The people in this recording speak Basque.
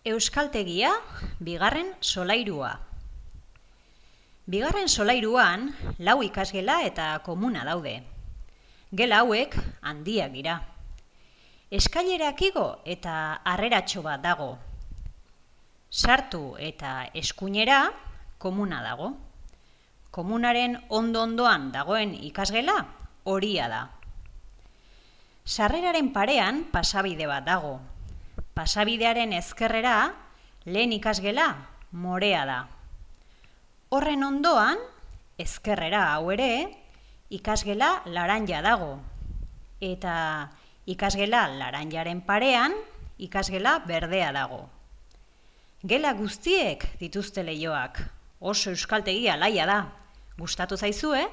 Euskaltegia, bigarren solairua. Bigarren solairuan, lau ikasgela eta komuna daude. Gela hauek handiak dira. Eskailerak igo eta harreratxo bat dago. Sartu eta eskuinera komuna dago. Komunaren ondo-ondoan dagoen ikasgela horia da. Sarreraren parean pasabide bat dago. Pasabidearen ezkerrera lehen ikasgela morea da. Horren ondoan, ezkerrera hau ere, ikasgela laranja dago. Eta ikasgela laranjaren parean, ikasgela berdea dago. Gela guztiek dituzte leioak. Oso euskaltegia laia da. Gustatu zaizue?